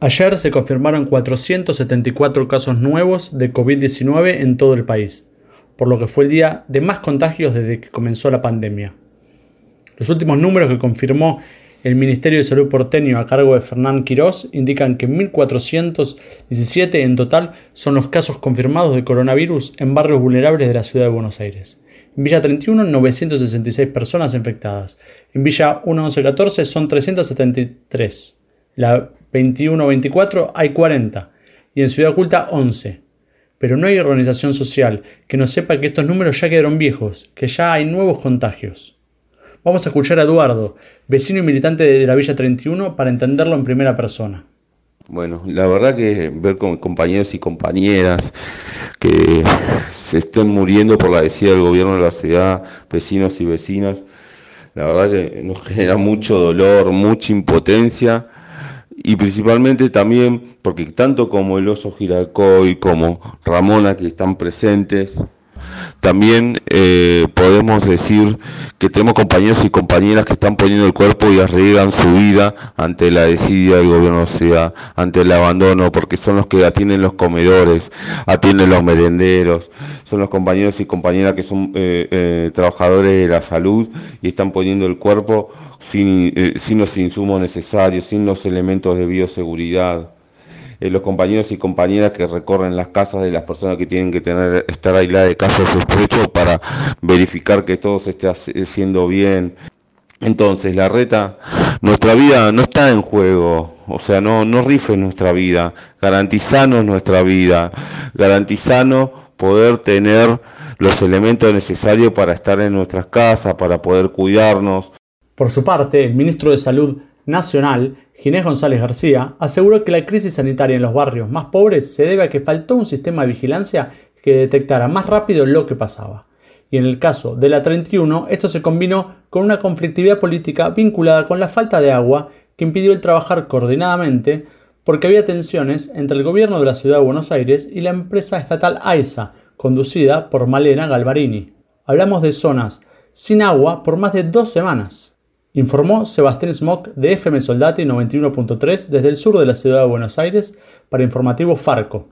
Ayer se confirmaron 474 casos nuevos de COVID-19 en todo el país, por lo que fue el día de más contagios desde que comenzó la pandemia. Los últimos números que confirmó el Ministerio de Salud porteño a cargo de Fernán Quirós indican que 1.417 en total son los casos confirmados de coronavirus en barrios vulnerables de la ciudad de Buenos Aires. En Villa 31, 966 personas infectadas. En Villa 1114 son 373. La 21-24 hay 40 y en Ciudad Oculta 11. Pero no hay organización social que no sepa que estos números ya quedaron viejos, que ya hay nuevos contagios. Vamos a escuchar a Eduardo, vecino y militante de la Villa 31, para entenderlo en primera persona. Bueno, la verdad que ver con compañeros y compañeras que se estén muriendo por la decisión del gobierno de la ciudad, vecinos y vecinas, la verdad que nos genera mucho dolor, mucha impotencia y principalmente también porque tanto como el oso Giracoy como Ramona que están presentes, también eh, podemos decir que tenemos compañeros y compañeras que están poniendo el cuerpo y arriesgan su vida ante la desidia del gobierno sea ante el abandono, porque son los que atienden los comedores, atienden los merenderos, son los compañeros y compañeras que son eh, eh, trabajadores de la salud y están poniendo el cuerpo sin, sin los insumos necesarios, sin los elementos de bioseguridad. Eh, los compañeros y compañeras que recorren las casas de las personas que tienen que tener estar aisladas de casos sospechosos para verificar que todo se esté haciendo bien. Entonces, la reta, nuestra vida no está en juego, o sea, no, no nuestra vida, garantizanos nuestra vida, garantizanos poder tener los elementos necesarios para estar en nuestras casas, para poder cuidarnos. Por su parte, el ministro de Salud Nacional Ginés González García aseguró que la crisis sanitaria en los barrios más pobres se debe a que faltó un sistema de vigilancia que detectara más rápido lo que pasaba. Y en el caso de la 31, esto se combinó con una conflictividad política vinculada con la falta de agua que impidió el trabajar coordinadamente porque había tensiones entre el gobierno de la ciudad de Buenos Aires y la empresa estatal AISA, conducida por Malena Galvarini. Hablamos de zonas sin agua por más de dos semanas. Informó Sebastián Smock de FM Soldati 91.3 desde el sur de la ciudad de Buenos Aires para Informativo Farco.